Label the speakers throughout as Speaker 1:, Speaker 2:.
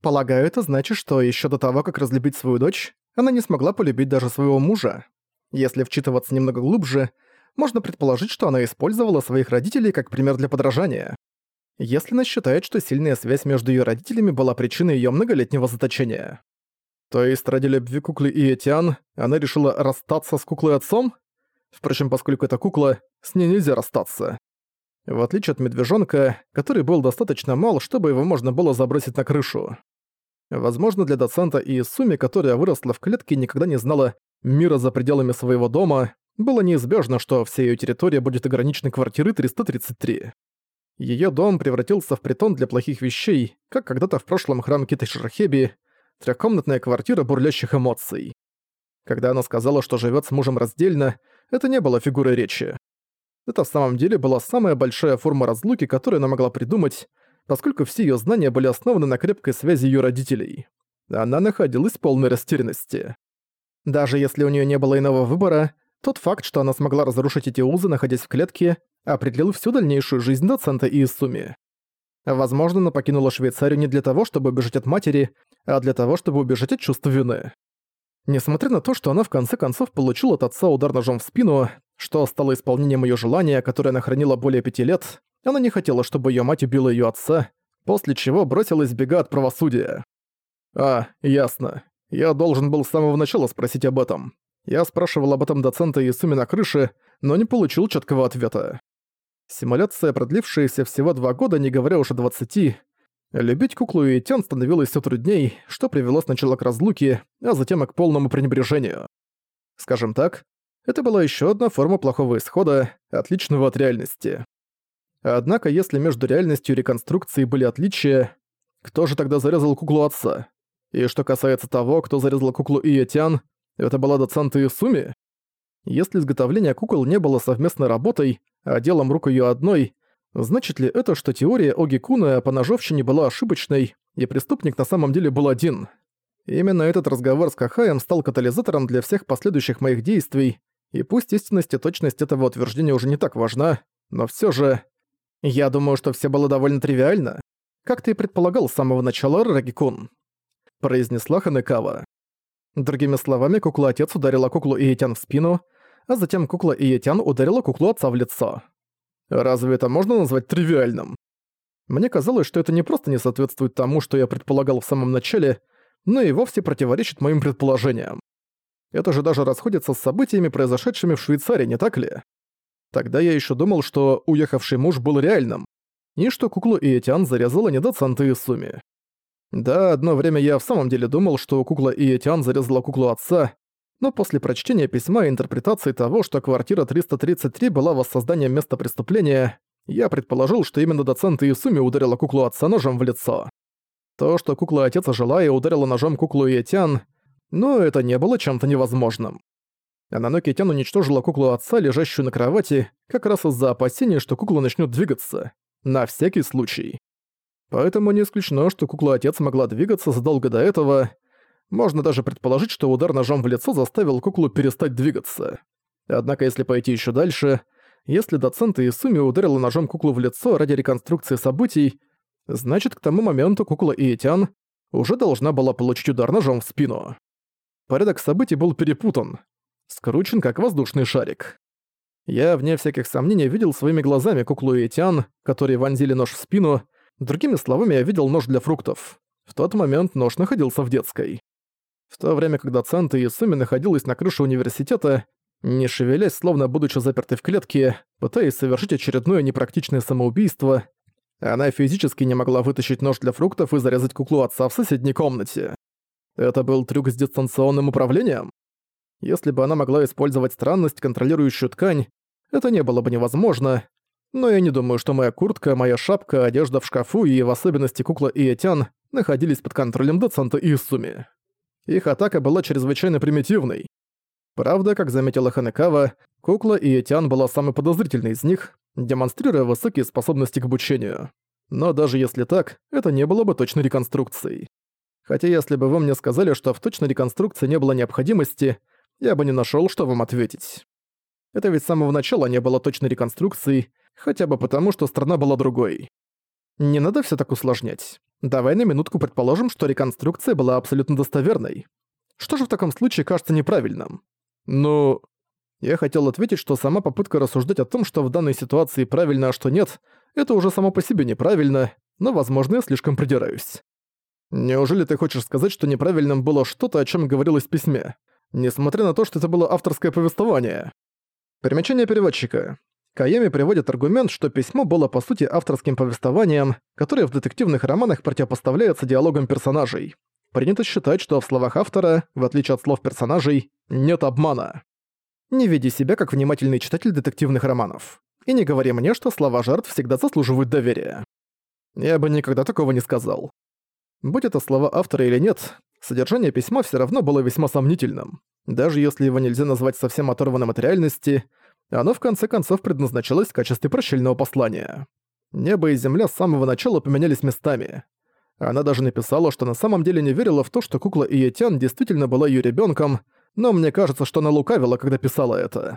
Speaker 1: Полагаю, это значит, что еще до того, как разлюбить свою дочь, она не смогла полюбить даже своего мужа. Если вчитываться немного глубже, можно предположить, что она использовала своих родителей как пример для подражания. Если она считает, что сильная связь между ее родителями была причиной ее многолетнего заточения. То есть ради любви куклы и Этиан она решила расстаться с куклой отцом? Впрочем, поскольку это кукла, с ней нельзя расстаться. В отличие от медвежонка, который был достаточно мал, чтобы его можно было забросить на крышу. Возможно, для доцента и Суми, которая выросла в клетке и никогда не знала мира за пределами своего дома, было неизбежно, что вся ее территория будет ограничена квартирой 333. Ее дом превратился в притон для плохих вещей, как когда-то в прошлом храм Киты Шарахеби, трехкомнатная квартира бурлящих эмоций. Когда она сказала, что живет с мужем раздельно, это не было фигурой речи. Это в самом деле была самая большая форма разлуки, которую она могла придумать, поскольку все ее знания были основаны на крепкой связи ее родителей. Она находилась в полной растерянности. Даже если у нее не было иного выбора, тот факт, что она смогла разрушить эти узы, находясь в клетке, определил всю дальнейшую жизнь доцента Иисуми. Возможно, она покинула Швейцарию не для того, чтобы убежать от матери, а для того, чтобы убежать от чувства вины. Несмотря на то, что она в конце концов получила от отца удар ножом в спину, что стало исполнением ее желания, которое она хранила более пяти лет, она не хотела, чтобы ее мать убила ее отца, после чего бросилась бега от правосудия. А, ясно. Я должен был с самого начала спросить об этом. Я спрашивал об этом доцента Исуми на крыше, но не получил четкого ответа. Симуляция, продлившаяся всего два года, не говоря уже двадцати, любить куклу и Тян становилось все трудней, что привело сначала к разлуке, а затем и к полному пренебрежению. Скажем так, это была еще одна форма плохого исхода, отличного от реальности. Однако, если между реальностью и реконструкцией были отличия, кто же тогда зарезал куклу отца? И что касается того, кто зарезал куклу Иетян, это была доцент Иесуми? Если изготовление кукол не было совместной работой, а делом рук ее одной, значит ли это, что теория Оги Куна по ножовщине была ошибочной, и преступник на самом деле был один? Именно этот разговор с Кахаем стал катализатором для всех последующих моих действий, и пусть истинность и точность этого утверждения уже не так важна, но все же... Я думаю, что все было довольно тривиально. Как ты и предполагал с самого начала, Рагикун. Произнесла Ханекава. Другими словами, кукла-отец ударила куклу Иетян в спину, а затем кукла Иетян ударила куклу отца в лицо. Разве это можно назвать тривиальным? Мне казалось, что это не просто не соответствует тому, что я предполагал в самом начале, но и вовсе противоречит моим предположениям. Это же даже расходится с событиями, произошедшими в Швейцарии, не так ли? Тогда я еще думал, что уехавший муж был реальным, и что куклу Иетян зарезала не доцент Иисуми. Да, одно время я в самом деле думал, что кукла Иетян зарезала куклу отца, но после прочтения письма и интерпретации того, что квартира 333 была воссозданием места преступления, я предположил, что именно доцент Иисуми ударила куклу отца ножом в лицо. То, что кукла отец ожила и ударила ножом куклу Иетян, но это не было чем-то невозможным. Ананоки Тян уничтожила куклу отца, лежащую на кровати, как раз из-за опасения, что кукла начнет двигаться. На всякий случай. Поэтому не исключено, что кукла-отец могла двигаться задолго до этого. Можно даже предположить, что удар ножом в лицо заставил куклу перестать двигаться. Однако если пойти еще дальше, если доцент Исуми ударила ножом куклу в лицо ради реконструкции событий, значит к тому моменту кукла Иетян уже должна была получить удар ножом в спину. Порядок событий был перепутан, скручен как воздушный шарик. Я, вне всяких сомнений, видел своими глазами куклу Иетян, которые вонзили нож в спину, другими словами, я видел нож для фруктов. В тот момент нож находился в детской. В то время, когда Цанта и Суми находилась на крыше университета, не шевелясь, словно будучи запертой в клетке, пытаясь совершить очередное непрактичное самоубийство, она физически не могла вытащить нож для фруктов и зарезать куклу отца в соседней комнате. Это был трюк с дистанционным управлением? Если бы она могла использовать странность, контролирующую ткань, это не было бы невозможно. Но я не думаю, что моя куртка, моя шапка, одежда в шкафу и в особенности кукла Иэтян находились под контролем доцента Иисуми. Их атака была чрезвычайно примитивной. Правда, как заметила Ханекава, кукла Иэтян была самой подозрительной из них, демонстрируя высокие способности к обучению. Но даже если так, это не было бы точной реконструкцией. Хотя если бы вы мне сказали, что в точной реконструкции не было необходимости, я бы не нашёл, что вам ответить. Это ведь с самого начала не было точной реконструкции, хотя бы потому, что страна была другой. Не надо всё так усложнять. Давай на минутку предположим, что реконструкция была абсолютно достоверной. Что же в таком случае кажется неправильным? Ну... Я хотел ответить, что сама попытка рассуждать о том, что в данной ситуации правильно, а что нет, это уже само по себе неправильно, но, возможно, я слишком придираюсь. Неужели ты хочешь сказать, что неправильным было что-то, о чем говорилось в письме, несмотря на то, что это было авторское повествование? Примечание переводчика. Кайоми приводит аргумент, что письмо было по сути авторским повествованием, которое в детективных романах противопоставляется диалогам персонажей. Принято считать, что в словах автора, в отличие от слов персонажей, нет обмана. Не веди себя как внимательный читатель детективных романов. И не говори мне, что слова жертв всегда заслуживают доверия. Я бы никогда такого не сказал. Будь это слова автора или нет, содержание письма все равно было весьма сомнительным. Даже если его нельзя назвать совсем оторванным от реальности, оно в конце концов предназначалось в качестве прощального послания. Небо и земля с самого начала поменялись местами. Она даже написала, что на самом деле не верила в то, что кукла Иетян действительно была ее ребенком, но мне кажется, что она лукавила, когда писала это.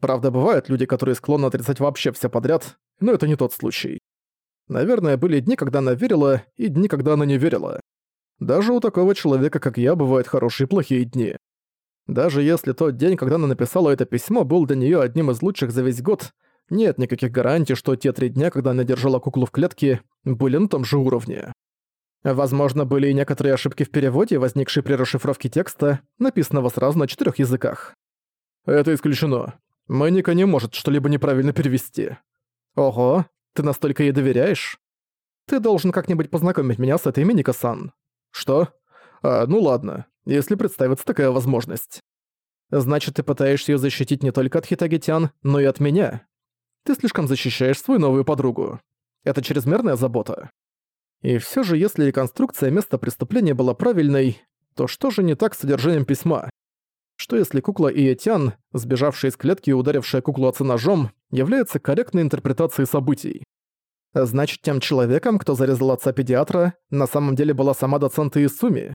Speaker 1: Правда, бывают люди, которые склонны отрицать вообще все подряд, но это не тот случай. Наверное, были дни, когда она верила, и дни, когда она не верила. Даже у такого человека, как я, бывают хорошие и плохие дни. Даже если тот день, когда она написала это письмо, был для нее одним из лучших за весь год, нет никаких гарантий, что те три дня, когда она держала куклу в клетке, были на том же уровне. Возможно, были и некоторые ошибки в переводе, возникшие при расшифровке текста, написанного сразу на четырех языках. Это исключено. Мэника не может что-либо неправильно перевести. Ого, ты настолько ей доверяешь? Ты должен как-нибудь познакомить меня с этой Миника-сан. Что? А, ну ладно если представится такая возможность. Значит, ты пытаешься её защитить не только от Хитагитян, но и от меня. Ты слишком защищаешь свою новую подругу. Это чрезмерная забота. И всё же, если реконструкция места преступления была правильной, то что же не так с содержанием письма? Что если кукла Иетян, сбежавшая из клетки и ударившая куклу отца ножом, является корректной интерпретацией событий? Значит, тем человеком, кто зарезал отца педиатра, на самом деле была сама доцент Иисуми.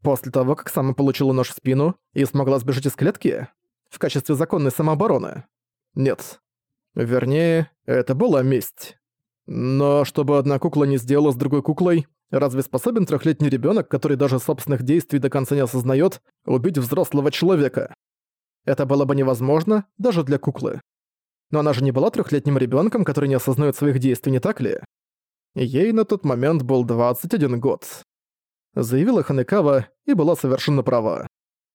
Speaker 1: После того, как сама получила нож в спину и смогла сбежать из клетки? В качестве законной самообороны? Нет. Вернее, это была месть. Но чтобы одна кукла не сделала с другой куклой, разве способен трехлетний ребенок, который даже собственных действий до конца не осознает, убить взрослого человека? Это было бы невозможно даже для куклы. Но она же не была трехлетним ребенком, который не осознает своих действий, не так ли? Ей на тот момент был 21 год заявила Ханекава и была совершенно права.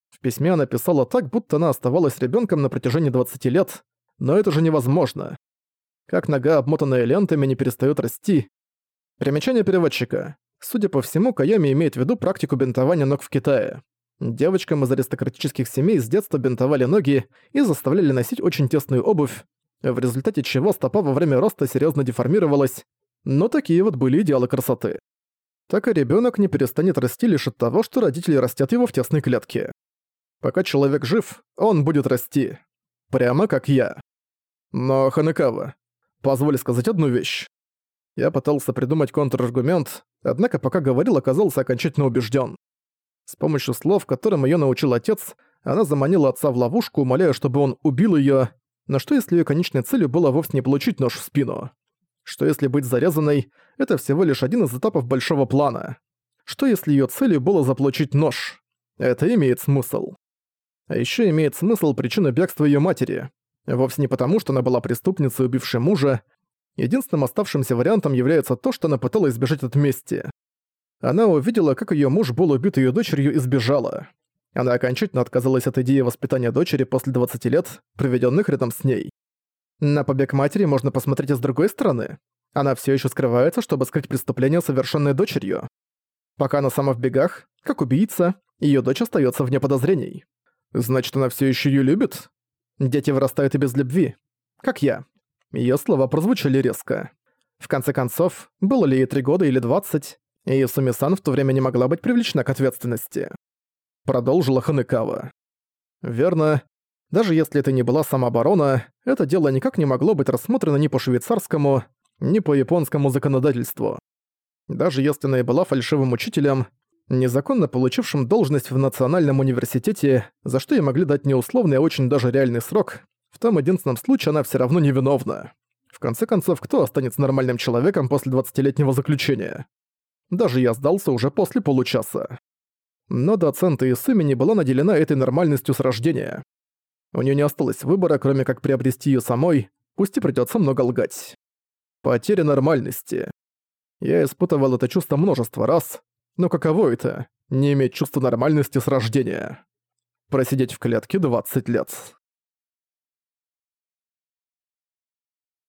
Speaker 1: В письме она писала так, будто она оставалась ребенком на протяжении 20 лет, но это же невозможно. Как нога, обмотанная лентами, не перестает расти. Примечание переводчика. Судя по всему, Кайоми имеет в виду практику бинтования ног в Китае. Девочкам из аристократических семей с детства бинтовали ноги и заставляли носить очень тесную обувь, в результате чего стопа во время роста серьезно деформировалась, но такие вот были идеалы красоты так и ребенок не перестанет расти лишь от того, что родители растят его в тесной клетке. Пока человек жив, он будет расти. Прямо как я. Но, Ханекава, позволь сказать одну вещь. Я пытался придумать контраргумент, однако пока говорил, оказался окончательно убежден. С помощью слов, которым ее научил отец, она заманила отца в ловушку, умоляя, чтобы он убил ее. Но что если ее конечной целью было вовсе не получить нож в спину? Что если быть зарезанной — это всего лишь один из этапов большого плана? Что если её целью было заполучить нож? Это имеет смысл. А ещё имеет смысл причина бегства её матери. Вовсе не потому, что она была преступницей, убившей мужа. Единственным оставшимся вариантом является то, что она пыталась избежать от мести. Она увидела, как её муж был убит её дочерью и сбежала. Она окончательно отказалась от идеи воспитания дочери после 20 лет, проведённых рядом с ней. На побег матери можно посмотреть и с другой стороны. Она все еще скрывается, чтобы скрыть преступление, совершенное дочерью. Пока она сама в бегах, как убийца, ее дочь остается вне подозрений. Значит, она все еще ее любит? Дети вырастают и без любви. Как я. Ее слова прозвучали резко. В конце концов, было ли ей три года или двадцать, и Сумисан в то время не могла быть привлечена к ответственности. Продолжила Ханекава. Верно, даже если это не была самооборона, это дело никак не могло быть рассмотрено ни по швейцарскому, ни по японскому законодательству. Даже если она и была фальшивым учителем, незаконно получившим должность в Национальном университете, за что ей могли дать не условный, а очень даже реальный срок, в том единственном случае она все равно невиновна. В конце концов, кто останется нормальным человеком после 20-летнего заключения? Даже я сдался уже после получаса. Но доцента Исуми не была наделена этой нормальностью с рождения. У нее не осталось выбора, кроме как приобрести ее самой, пусть и придется много лгать. Потеря нормальности. Я испытывал это чувство множество раз, но каково это — не иметь чувства нормальности с рождения? Просидеть в клетке 20 лет.